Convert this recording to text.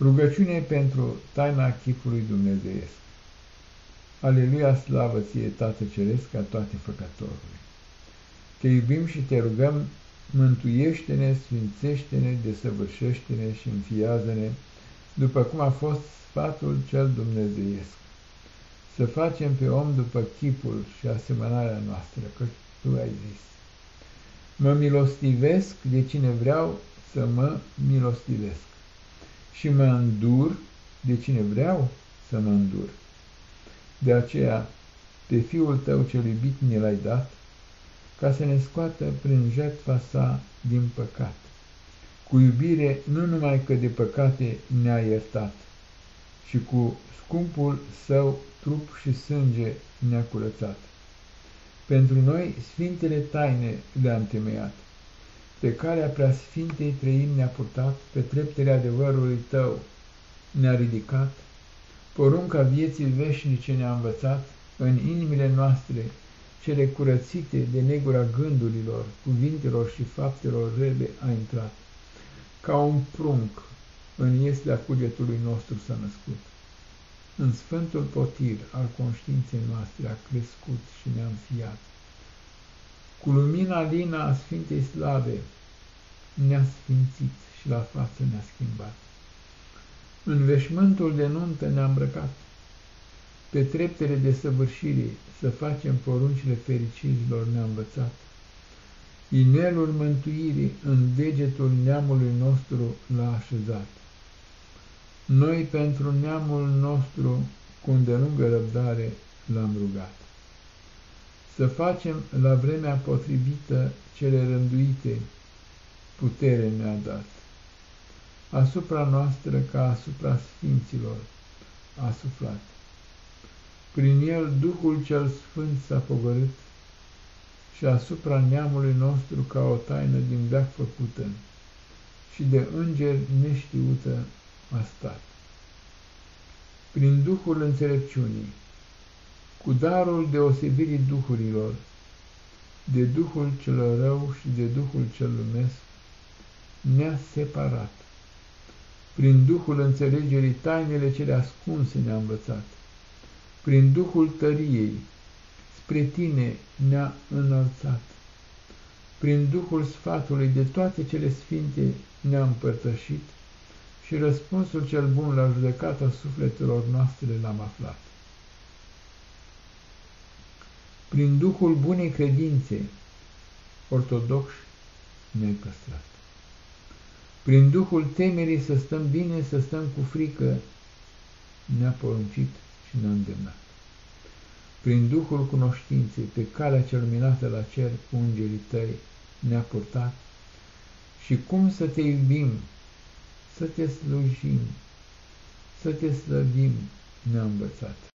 Rugăciune pentru taina chipului dumnezeiesc. Aleluia, slavă ție, Tată Ceresc, ca toate făcătorului. Te iubim și te rugăm, mântuiește-ne, sfințește-ne, desăvârșește-ne și înfiază-ne, după cum a fost sfatul cel dumnezeiesc. Să facem pe om după chipul și asemănarea noastră, că tu ai zis. Mă milostivesc de cine vreau să mă milostivesc și mă îndur de cine vreau să mă îndur. De aceea, pe Fiul tău cel iubit ne l-ai dat, ca să ne scoată prin jertfa sa din păcat. Cu iubire nu numai că de păcate ne-a iertat, și cu scumpul său trup și sânge ne-a curățat. Pentru noi sfintele taine le-a întemeiat pe calea preasfintei trăim ne-a purtat, pe treptele adevărului tău ne-a ridicat, porunca vieții veșnice ne-a învățat, în inimile noastre, cele curățite de negura gândurilor, cuvintelor și faptelor rele a intrat. Ca un prunc în ieslea cugetului nostru s-a născut. În sfântul potir al conștiinței noastre a crescut și ne-a înfiat. Cu lumina lina a Sfintei Slave ne-a sfințit și la față ne-a schimbat. În veșmântul de nuntă ne-a îmbrăcat, pe treptele de săvârșire să facem poruncile fericirilor ne-a învățat. Inelul mântuirii în degetul neamului nostru l-a așezat. Noi pentru neamul nostru cu îndelungă răbdare l-am rugat să facem la vremea potrivită cele rânduite, putere ne-a dat. Asupra noastră ca asupra sfinților a suflat. Prin el Duhul cel Sfânt s-a pogorât și asupra neamului nostru ca o taină din veac făcută și de înger neștiută a stat. Prin Duhul înțelepciunii, cu darul deosebirii duhurilor, de Duhul cel rău și de Duhul cel lumesc, ne-a separat. Prin Duhul înțelegerii tainele cele ascunse ne-a învățat. Prin Duhul tăriei, spre tine ne-a înălțat. Prin Duhul sfatului de toate cele sfinte ne-a împărtășit și răspunsul cel bun la judecata sufletelor noastre l-am aflat prin Duhul bunei credințe, ortodoxi ne păstrat. Prin Duhul temerii să stăm bine, să stăm cu frică, ne-a poruncit și ne-a îndemnat. Prin Duhul cunoștinței, pe calea cel minată la cer cu îngerii tăi, ne-a purtat și cum să te iubim, să te slujim, să te slăvim, ne-a învățat.